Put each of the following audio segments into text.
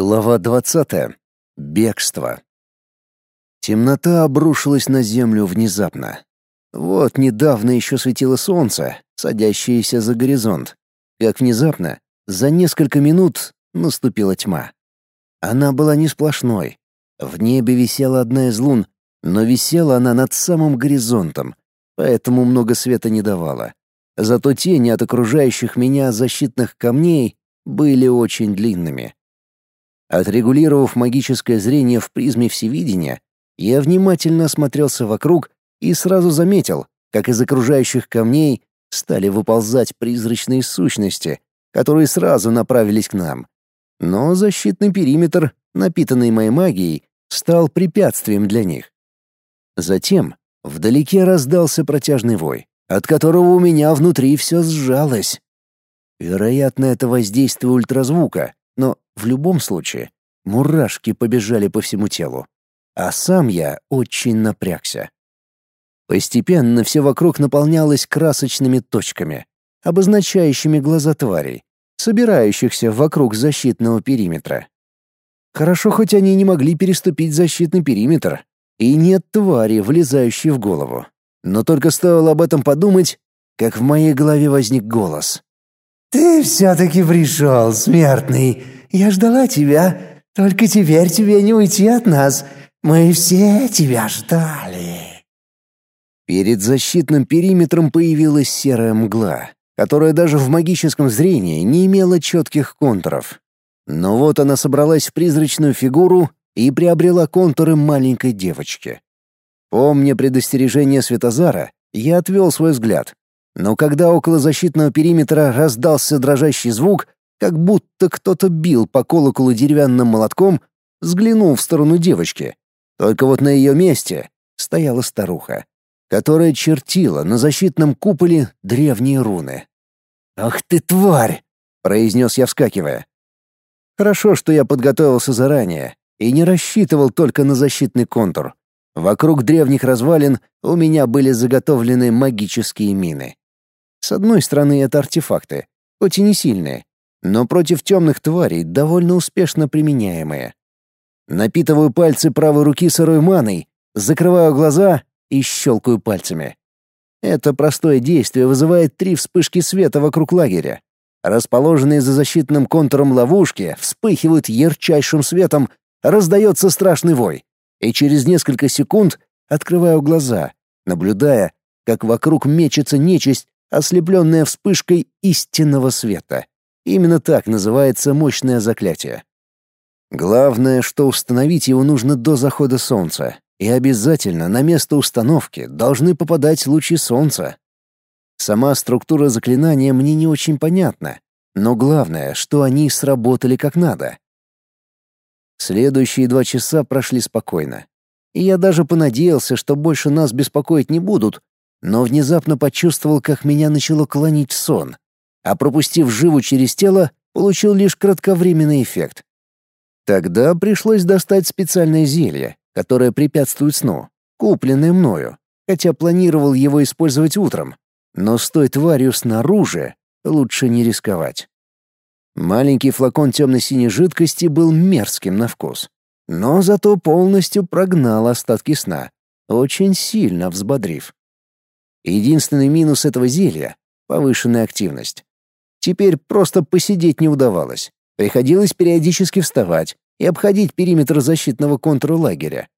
Глава двадцатая. Бегство. Темнота обрушилась на землю внезапно. Вот недавно еще светило солнце, садящееся за горизонт. Как внезапно, за несколько минут наступила тьма. Она была не сплошной. В небе висела одна из лун, но висела она над самым горизонтом, поэтому много света не давала. Зато тени от окружающих меня защитных камней были очень длинными. Отрегулировав магическое зрение в призме всевидения, я внимательно осмотрелся вокруг и сразу заметил, как из окружающих камней стали выползать призрачные сущности, которые сразу направились к нам. Но защитный периметр, напитанный моей магией, стал препятствием для них. Затем вдалеке раздался протяжный вой, от которого у меня внутри все сжалось. Вероятно, это воздействие ультразвука, но в любом случае мурашки побежали по всему телу. А сам я очень напрягся. Постепенно все вокруг наполнялось красочными точками, обозначающими глаза тварей, собирающихся вокруг защитного периметра. Хорошо, хоть они не могли переступить защитный периметр, и нет твари, влезающей в голову. Но только стоило об этом подумать, как в моей голове возник голос. «Ты все-таки пришел, смертный. Я ждала тебя. Только теперь тебе не уйти от нас. Мы все тебя ждали». Перед защитным периметром появилась серая мгла, которая даже в магическом зрении не имела четких контуров. Но вот она собралась в призрачную фигуру и приобрела контуры маленькой девочки. Помня предостережение Светозара, я отвел свой взгляд, но когда около защитного периметра раздался дрожащий звук, как будто кто-то бил по колоколу деревянным молотком, взглянул в сторону девочки. Только вот на ее месте стояла старуха, которая чертила на защитном куполе древние руны. «Ах ты, тварь!» — произнес я, вскакивая. Хорошо, что я подготовился заранее и не рассчитывал только на защитный контур. Вокруг древних развалин у меня были заготовлены магические мины. С одной стороны, это артефакты, хоть и не сильные, но против темных тварей довольно успешно применяемые. Напитываю пальцы правой руки сырой маной, закрываю глаза и щелкаю пальцами. Это простое действие вызывает три вспышки света вокруг лагеря. Расположенные за защитным контуром ловушки вспыхивают ярчайшим светом, раздается страшный вой. И через несколько секунд открываю глаза, наблюдая, как вокруг мечется нечисть, ослепленная вспышкой истинного света. Именно так называется мощное заклятие. Главное, что установить его нужно до захода солнца, и обязательно на место установки должны попадать лучи солнца. Сама структура заклинания мне не очень понятна, но главное, что они сработали как надо. Следующие два часа прошли спокойно. И я даже понадеялся, что больше нас беспокоить не будут, но внезапно почувствовал, как меня начало клонить сон, а пропустив живу через тело, получил лишь кратковременный эффект. Тогда пришлось достать специальное зелье, которое препятствует сну, купленное мною, хотя планировал его использовать утром. Но с той тварью снаружи лучше не рисковать. Маленький флакон темно-синей жидкости был мерзким на вкус, но зато полностью прогнал остатки сна, очень сильно взбодрив. Единственный минус этого зелья — повышенная активность. Теперь просто посидеть не удавалось. Приходилось периодически вставать и обходить периметр защитного контура лагеря.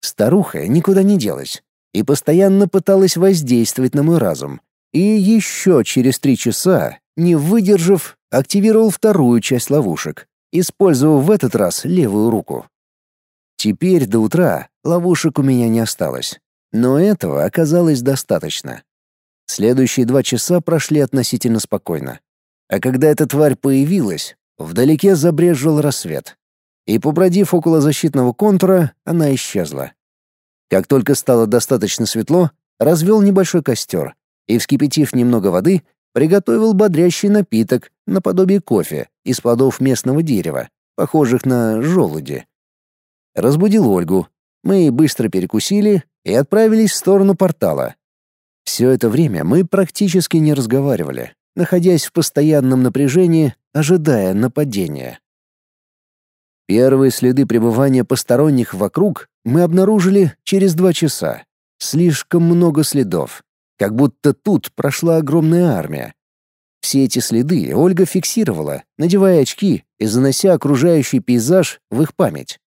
Старуха никуда не делась и постоянно пыталась воздействовать на мой разум. И еще через три часа, не выдержав, активировал вторую часть ловушек, использовав в этот раз левую руку. Теперь до утра ловушек у меня не осталось. Но этого оказалось достаточно. Следующие два часа прошли относительно спокойно. А когда эта тварь появилась, вдалеке забрезжил рассвет. И, побродив около защитного контура, она исчезла. Как только стало достаточно светло, развел небольшой костер и, вскипятив немного воды, приготовил бодрящий напиток наподобие кофе из плодов местного дерева, похожих на желуди. Разбудил Ольгу. Мы быстро перекусили и отправились в сторону портала. Все это время мы практически не разговаривали, находясь в постоянном напряжении, ожидая нападения. Первые следы пребывания посторонних вокруг мы обнаружили через два часа. Слишком много следов. Как будто тут прошла огромная армия. Все эти следы Ольга фиксировала, надевая очки и занося окружающий пейзаж в их память.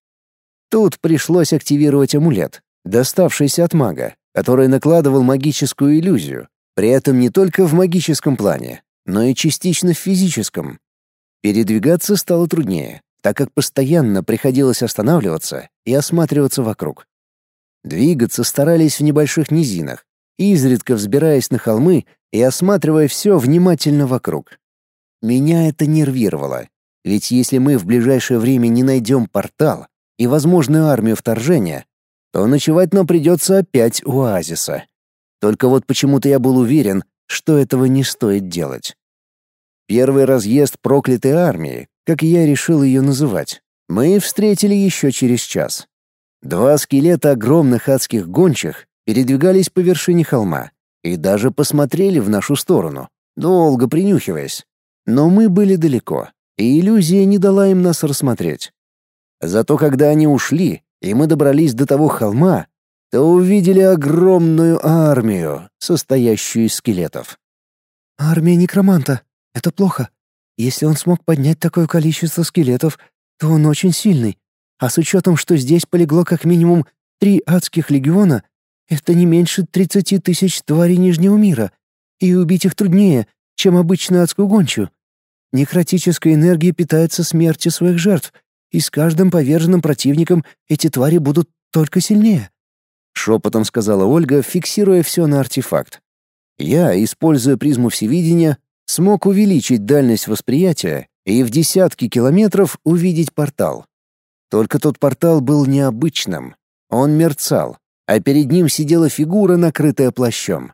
Тут пришлось активировать амулет, доставшийся от мага, который накладывал магическую иллюзию, при этом не только в магическом плане, но и частично в физическом. Передвигаться стало труднее, так как постоянно приходилось останавливаться и осматриваться вокруг. Двигаться старались в небольших низинах, изредка взбираясь на холмы и осматривая все внимательно вокруг. Меня это нервировало, ведь если мы в ближайшее время не найдем портал и возможную армию вторжения, то ночевать нам придется опять у оазиса. Только вот почему-то я был уверен, что этого не стоит делать. Первый разъезд проклятой армии, как я решил ее называть, мы встретили еще через час. Два скелета огромных адских гончих передвигались по вершине холма и даже посмотрели в нашу сторону, долго принюхиваясь. Но мы были далеко, и иллюзия не дала им нас рассмотреть. Зато когда они ушли, и мы добрались до того холма, то увидели огромную армию, состоящую из скелетов. «Армия некроманта. Это плохо. Если он смог поднять такое количество скелетов, то он очень сильный. А с учетом, что здесь полегло как минимум три адских легиона, это не меньше тридцати тысяч тварей Нижнего мира, и убить их труднее, чем обычную адскую гончую. Некротическая энергия питается смертью своих жертв, и с каждым поверженным противником эти твари будут только сильнее. Шепотом сказала Ольга, фиксируя все на артефакт. Я, используя призму всевидения, смог увеличить дальность восприятия и в десятки километров увидеть портал. Только тот портал был необычным. Он мерцал, а перед ним сидела фигура, накрытая плащом.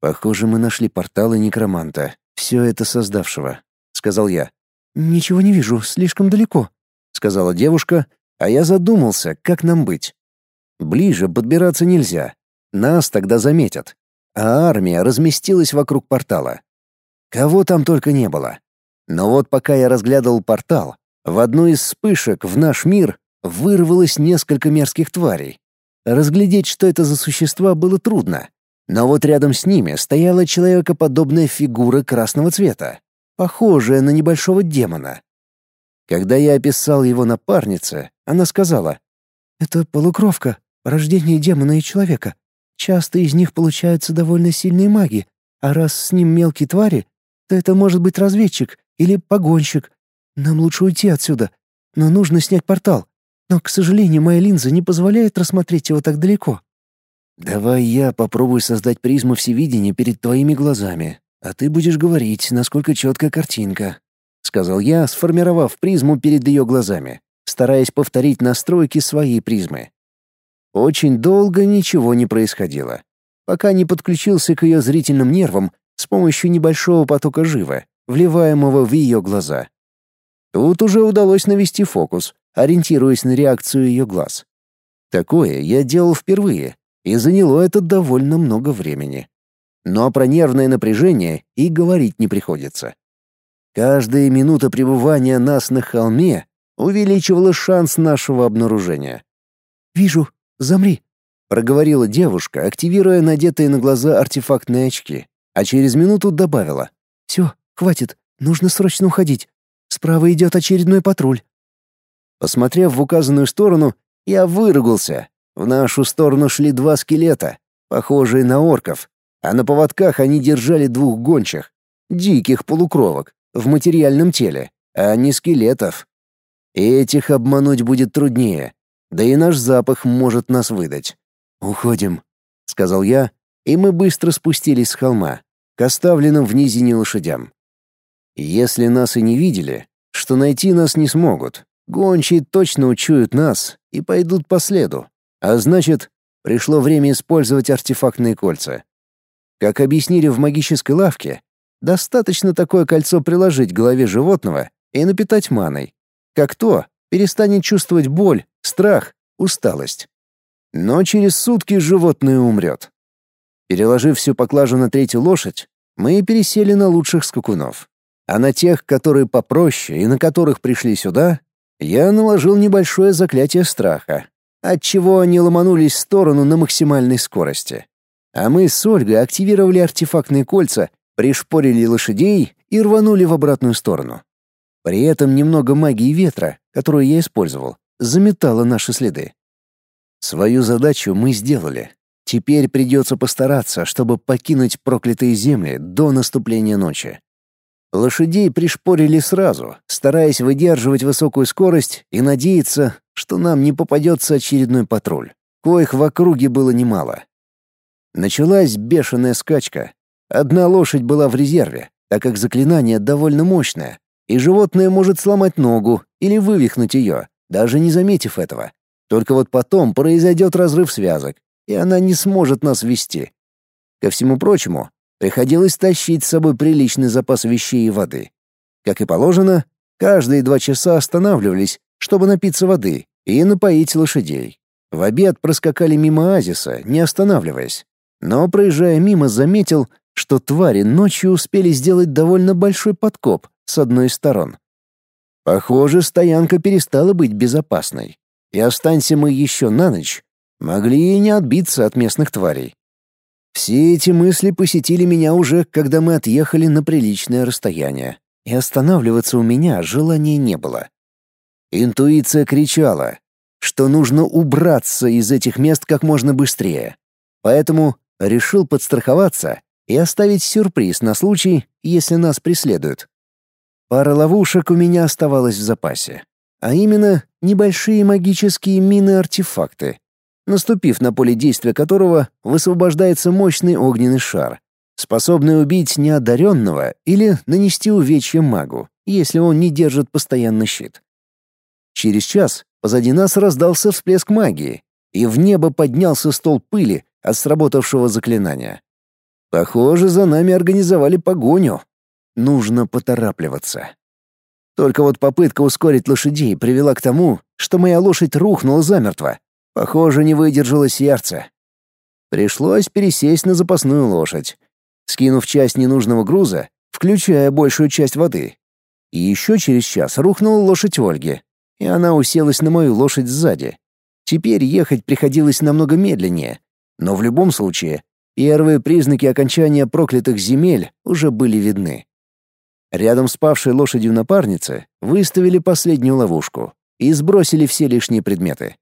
«Похоже, мы нашли порталы некроманта, все это создавшего», — сказал я. «Ничего не вижу, слишком далеко», сказала девушка, а я задумался, как нам быть. Ближе подбираться нельзя. Нас тогда заметят. А армия разместилась вокруг портала. Кого там только не было. Но вот пока я разглядывал портал, в одну из вспышек в наш мир вырвалось несколько мерзких тварей. Разглядеть, что это за существа, было трудно. Но вот рядом с ними стояла человекоподобная фигура красного цвета, похожая на небольшого демона. Когда я описал его напарнице, она сказала, «Это полукровка, рождение демона и человека. Часто из них получаются довольно сильные маги, а раз с ним мелкие твари, то это может быть разведчик или погонщик. Нам лучше уйти отсюда, но нужно снять портал. Но, к сожалению, моя линза не позволяет рассмотреть его так далеко». «Давай я попробую создать призму всевидения перед твоими глазами, а ты будешь говорить, насколько четкая картинка», — сказал я, сформировав призму перед ее глазами, стараясь повторить настройки своей призмы. Очень долго ничего не происходило, пока не подключился к ее зрительным нервам с помощью небольшого потока жива, вливаемого в ее глаза. Тут уже удалось навести фокус, ориентируясь на реакцию ее глаз. Такое я делал впервые, и заняло это довольно много времени. Но про нервное напряжение и говорить не приходится. Каждая минута пребывания нас на холме увеличивала шанс нашего обнаружения. «Вижу, замри», — проговорила девушка, активируя надетые на глаза артефактные очки, а через минуту добавила. «Все, хватит, нужно срочно уходить. Справа идет очередной патруль». Посмотрев в указанную сторону, я выругался. В нашу сторону шли два скелета, похожие на орков, а на поводках они держали двух гончих, диких полукровок в материальном теле, а не скелетов. Этих обмануть будет труднее, да и наш запах может нас выдать. «Уходим», — сказал я, и мы быстро спустились с холма, к оставленным в низине лошадям. Если нас и не видели, что найти нас не смогут, гончие точно учуют нас и пойдут по следу, а значит, пришло время использовать артефактные кольца. Как объяснили в магической лавке, Достаточно такое кольцо приложить к голове животного и напитать маной. Как то перестанет чувствовать боль, страх, усталость. Но через сутки животное умрет. Переложив всю поклажу на третью лошадь, мы пересели на лучших скакунов. А на тех, которые попроще и на которых пришли сюда, Я наложил небольшое заклятие страха, отчего они ломанулись в сторону на максимальной скорости. А мы с Ольгой активировали артефактные кольца, пришпорили лошадей и рванули в обратную сторону. При этом немного магии ветра, которую я использовал, заметало наши следы. Свою задачу мы сделали. Теперь придется постараться, чтобы покинуть проклятые земли до наступления ночи. Лошадей пришпорили сразу, стараясь выдерживать высокую скорость и надеяться, что нам не попадется очередной патруль, коих в округе было немало. Началась бешеная скачка. Одна лошадь была в резерве, так как заклинание довольно мощное, и животное может сломать ногу или вывихнуть ее, даже не заметив этого. Только вот потом произойдет разрыв связок, и она не сможет нас вести. Ко всему прочему, приходилось тащить с собой приличный запас вещей и воды. Как и положено, каждые два часа останавливались, чтобы напиться воды и напоить лошадей. В обед проскакали мимо оазиса, не останавливаясь. Но, проезжая мимо, заметил, что твари ночью успели сделать довольно большой подкоп с одной из сторон. Похоже, стоянка перестала быть безопасной. И останься мы еще на ночь, могли и не отбиться от местных тварей. Все эти мысли посетили меня уже, когда мы отъехали на приличное расстояние, и останавливаться у меня желания не было. Интуиция кричала, что нужно убраться из этих мест как можно быстрее. Поэтому решил подстраховаться и оставить сюрприз на случай, если нас преследуют. Пара ловушек у меня оставалась в запасе, а именно небольшие магические мины-артефакты, наступив на поле действия которого высвобождается мощный огненный шар, способный убить неодаренного или нанести увечье магу, если он не держит постоянный щит. Через час позади нас раздался всплеск магии, и в небо поднялся стол пыли от сработавшего заклинания. Похоже, за нами организовали погоню. Нужно поторапливаться. Только вот попытка ускорить лошадей привела к тому, что моя лошадь рухнула замертво. Похоже, не выдержало сердце. Пришлось пересесть на запасную лошадь, скинув часть ненужного груза, включая большую часть воды. И еще через час рухнула лошадь Ольги, и она уселась на мою лошадь сзади. Теперь ехать приходилось намного медленнее, но в любом случае Первые признаки окончания проклятых земель уже были видны. Рядом с павшей лошадью напарницы выставили последнюю ловушку и сбросили все лишние предметы,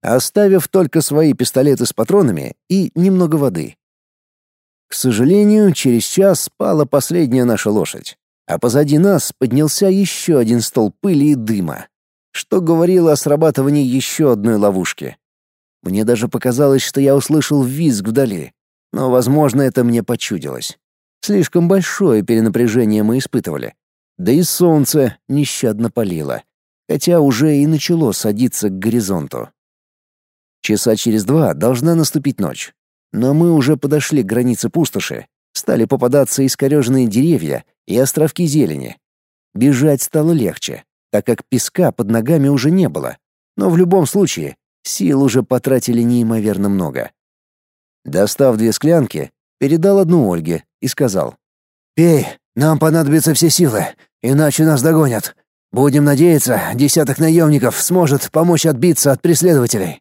оставив только свои пистолеты с патронами и немного воды. К сожалению, через час спала последняя наша лошадь, а позади нас поднялся еще один стол пыли и дыма, что говорило о срабатывании еще одной ловушки. Мне даже показалось, что я услышал визг вдали, но, возможно, это мне почудилось. Слишком большое перенапряжение мы испытывали. Да и солнце нещадно палило, хотя уже и начало садиться к горизонту. Часа через два должна наступить ночь. Но мы уже подошли к границе пустоши, стали попадаться искореженные деревья и островки зелени. Бежать стало легче, так как песка под ногами уже не было. Но в любом случае, сил уже потратили неимоверно много. Достав две склянки, передал одну Ольге и сказал. «Пей, нам понадобятся все силы, иначе нас догонят. Будем надеяться, десяток наемников сможет помочь отбиться от преследователей».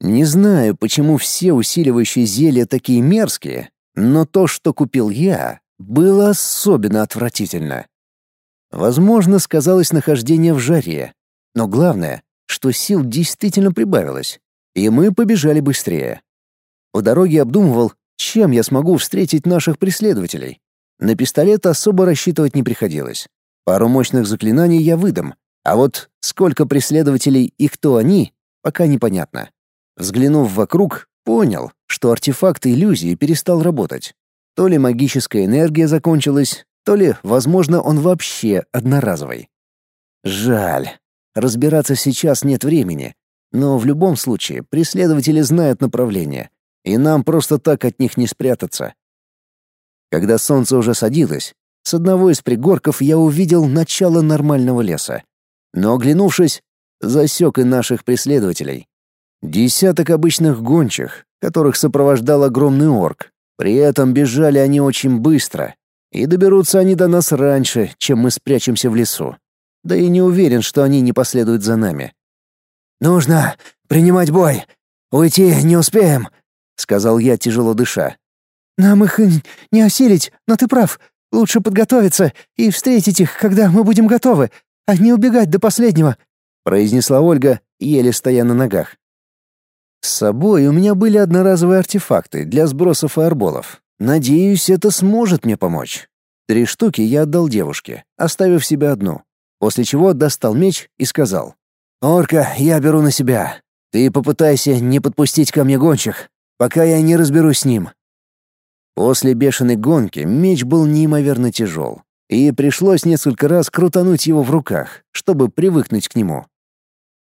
Не знаю, почему все усиливающие зелья такие мерзкие, но то, что купил я, было особенно отвратительно. Возможно, сказалось нахождение в жаре, но главное, что сил действительно прибавилось, и мы побежали быстрее. По дороге обдумывал, чем я смогу встретить наших преследователей. На пистолет особо рассчитывать не приходилось. Пару мощных заклинаний я выдам, а вот сколько преследователей и кто они, пока непонятно. Взглянув вокруг, понял, что артефакт иллюзии перестал работать. То ли магическая энергия закончилась, то ли, возможно, он вообще одноразовый. Жаль. Разбираться сейчас нет времени, но в любом случае преследователи знают направление, и нам просто так от них не спрятаться. Когда солнце уже садилось, с одного из пригорков я увидел начало нормального леса. Но, оглянувшись, засек и наших преследователей. Десяток обычных гончих, которых сопровождал огромный орк. При этом бежали они очень быстро, и доберутся они до нас раньше, чем мы спрячемся в лесу. да и не уверен, что они не последуют за нами. «Нужно принимать бой. Уйти не успеем», — сказал я, тяжело дыша. «Нам их не осилить, но ты прав. Лучше подготовиться и встретить их, когда мы будем готовы, а не убегать до последнего», — произнесла Ольга, еле стоя на ногах. С собой у меня были одноразовые артефакты для сброса фаерболов. Надеюсь, это сможет мне помочь. Три штуки я отдал девушке, оставив себе одну, после чего достал меч и сказал. «Орка, я беру на себя. Ты попытайся не подпустить ко мне гончих, пока я не разберусь с ним». После бешеной гонки меч был неимоверно тяжел, и пришлось несколько раз крутануть его в руках, чтобы привыкнуть к нему.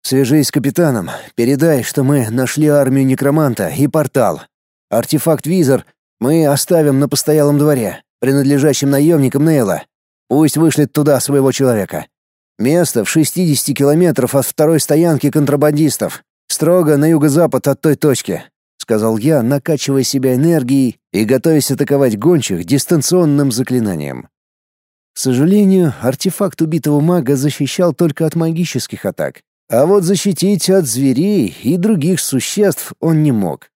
«Свяжись с капитаном, передай, что мы нашли армию некроманта и портал. Артефакт-визор мы оставим на постоялом дворе, принадлежащем наемникам Нейла. Пусть вышлет туда своего человека. Место в 60 километров от второй стоянки контрабандистов, строго на юго-запад от той точки», — сказал я, накачивая себя энергией и готовясь атаковать гончих дистанционным заклинанием. К сожалению, артефакт убитого мага защищал только от магических атак, а вот защитить от зверей и других существ он не мог.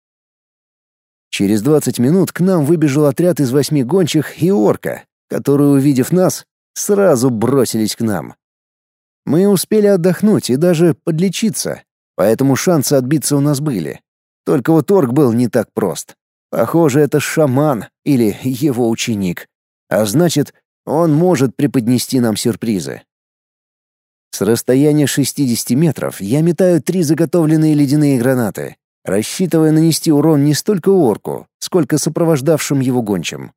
Через 20 минут к нам выбежал отряд из восьми гончих и орка, которые, увидев нас, сразу бросились к нам. Мы успели отдохнуть и даже подлечиться, поэтому шансы отбиться у нас были. Только вот орк был не так прост. Похоже, это шаман или его ученик. А значит, он может преподнести нам сюрпризы. С расстояния 60 метров я метаю три заготовленные ледяные гранаты, рассчитывая нанести урон не столько орку, сколько сопровождавшим его гончим.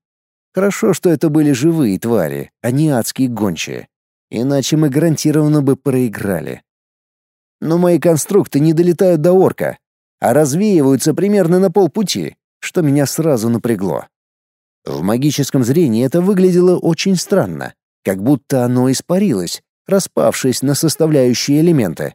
Хорошо, что это были живые твари, а не адские гончие. Иначе мы гарантированно бы проиграли. Но мои конструкты не долетают до орка, а развеиваются примерно на полпути, что меня сразу напрягло. В магическом зрении это выглядело очень странно, как будто оно испарилось, распавшись на составляющие элементы.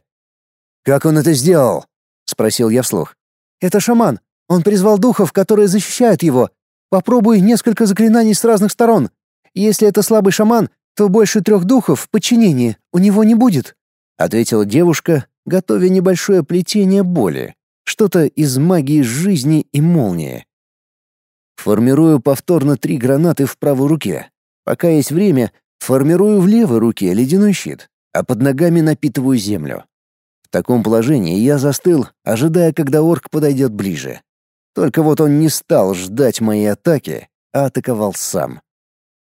«Как он это сделал?» — спросил я вслух. «Это шаман. Он призвал духов, которые защищают его. Попробуй несколько заклинаний с разных сторон. Если это слабый шаман, то больше трех духов в подчинении у него не будет», — ответила девушка, готовя небольшое плетение боли, что-то из магии жизни и молнии. Формирую повторно три гранаты в правой руке. Пока есть время, формирую в левой руке ледяной щит, а под ногами напитываю землю. В таком положении я застыл, ожидая, когда орк подойдет ближе. Только вот он не стал ждать моей атаки, а атаковал сам.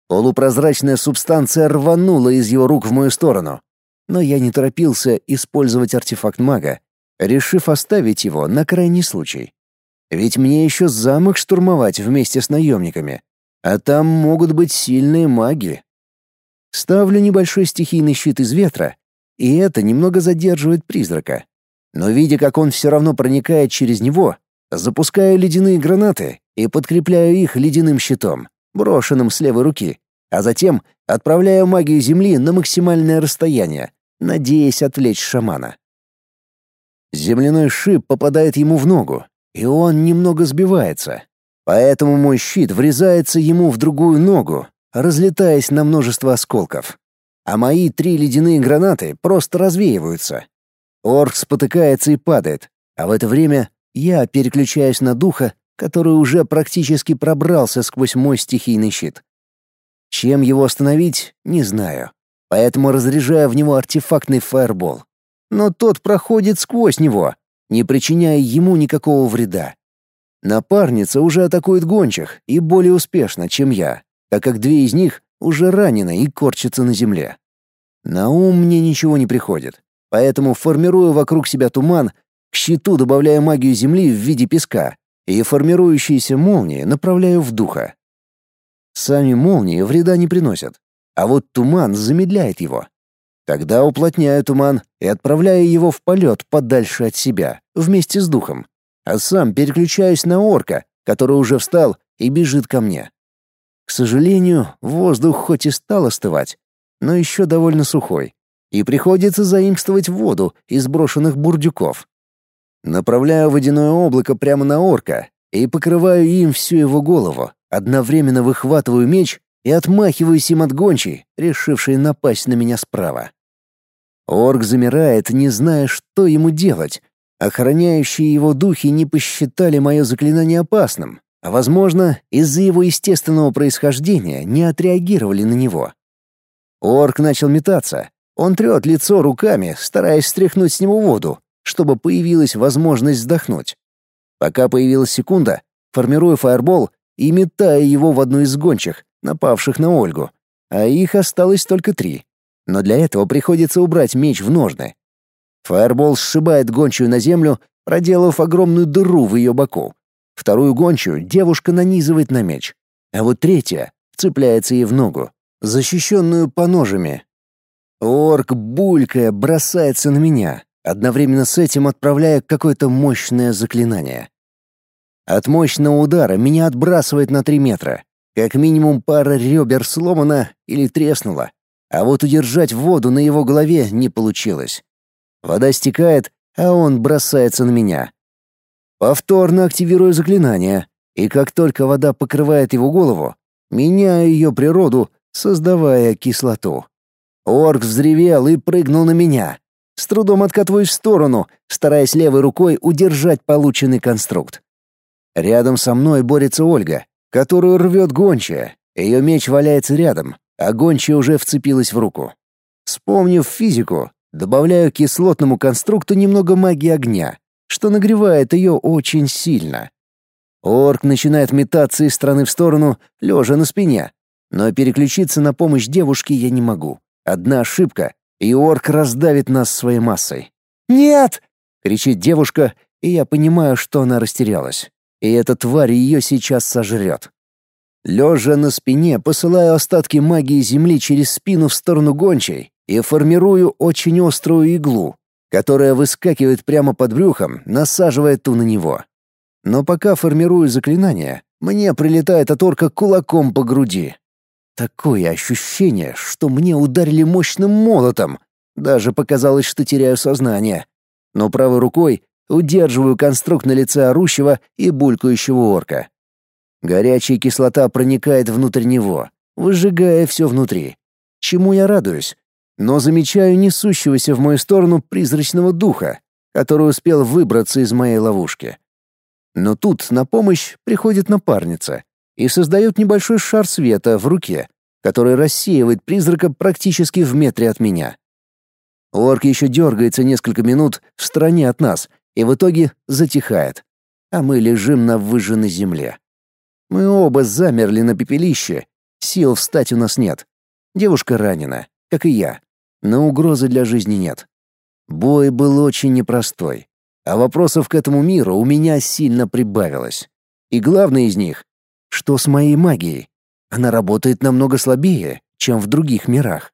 Полупрозрачная субстанция рванула из его рук в мою сторону. Но я не торопился использовать артефакт мага, решив оставить его на крайний случай. Ведь мне еще замок штурмовать вместе с наемниками, а там могут быть сильные маги. Ставлю небольшой стихийный щит из ветра, и это немного задерживает призрака. Но видя, как он все равно проникает через него, запускаю ледяные гранаты и подкрепляю их ледяным щитом брошенным с левой руки, а затем отправляю магию земли на максимальное расстояние, надеясь отвлечь шамана. Земляной шип попадает ему в ногу, и он немного сбивается. Поэтому мой щит врезается ему в другую ногу, разлетаясь на множество осколков. А мои три ледяные гранаты просто развеиваются. Орк спотыкается и падает, а в это время я переключаюсь на духа который уже практически пробрался сквозь мой стихийный щит. Чем его остановить, не знаю, поэтому разряжаю в него артефактный фаербол. Но тот проходит сквозь него, не причиняя ему никакого вреда. Напарница уже атакует гончих и более успешно, чем я, так как две из них уже ранены и корчатся на земле. На ум мне ничего не приходит, поэтому формирую вокруг себя туман, к щиту добавляя магию земли в виде песка и формирующиеся молнии направляю в духа. Сами молнии вреда не приносят, а вот туман замедляет его. Тогда уплотняю туман и отправляю его в полет подальше от себя, вместе с духом, а сам переключаюсь на орка, который уже встал и бежит ко мне. К сожалению, воздух хоть и стал остывать, но еще довольно сухой, и приходится заимствовать воду из брошенных бурдюков. Направляю водяное облако прямо на орка и покрываю им всю его голову, одновременно выхватываю меч и отмахиваюсь им от гончей, решившей напасть на меня справа. Орк замирает, не зная, что ему делать. Охраняющие его духи не посчитали мое заклинание опасным, а, возможно, из-за его естественного происхождения не отреагировали на него. Орк начал метаться. Он трет лицо руками, стараясь стряхнуть с него воду, чтобы появилась возможность вздохнуть. Пока появилась секунда, формируя фаербол и метая его в одну из гончих, напавших на Ольгу, а их осталось только три. Но для этого приходится убрать меч в ножны. Фаербол сшибает гончую на землю, проделав огромную дыру в ее боку. Вторую гончую девушка нанизывает на меч, а вот третья цепляется ей в ногу, защищенную поножами. Орк, булькая, бросается на меня, одновременно с этим отправляя какое-то мощное заклинание. От мощного удара меня отбрасывает на три метра. Как минимум пара ребер сломана или треснула, а вот удержать воду на его голове не получилось. Вода стекает, а он бросается на меня. Повторно активирую заклинание, и как только вода покрывает его голову, меняю ее природу, создавая кислоту. Орк взревел и прыгнул на меня. С трудом откатываюсь в сторону, стараясь левой рукой удержать полученный конструкт. Рядом со мной борется Ольга, которую рвет гончая. Ее меч валяется рядом, а гончая уже вцепилась в руку. Вспомнив физику, добавляю к кислотному конструкту немного магии огня, что нагревает ее очень сильно. Орк начинает метаться из стороны в сторону, лежа на спине. Но переключиться на помощь девушке я не могу. Одна ошибка, и орк раздавит нас своей массой. «Нет!» — кричит девушка, и я понимаю, что она растерялась и эта тварь ее сейчас сожрет. Лежа на спине, посылаю остатки магии земли через спину в сторону гончей и формирую очень острую иглу, которая выскакивает прямо под брюхом, насаживая ту на него. Но пока формирую заклинание, мне прилетает от орка кулаком по груди. Такое ощущение, что мне ударили мощным молотом. Даже показалось, что теряю сознание. Но правой рукой Удерживаю конструкт на лице орущего и булькающего орка. Горячая кислота проникает внутрь него, выжигая все внутри. Чему я радуюсь? Но замечаю несущегося в мою сторону призрачного духа, который успел выбраться из моей ловушки. Но тут на помощь приходит напарница и создает небольшой шар света в руке, который рассеивает призрака практически в метре от меня. Орк еще дергается несколько минут в стороне от нас и в итоге затихает, а мы лежим на выжженной земле. Мы оба замерли на пепелище, сил встать у нас нет. Девушка ранена, как и я, но угрозы для жизни нет. Бой был очень непростой, а вопросов к этому миру у меня сильно прибавилось. И главное из них — что с моей магией? Она работает намного слабее, чем в других мирах.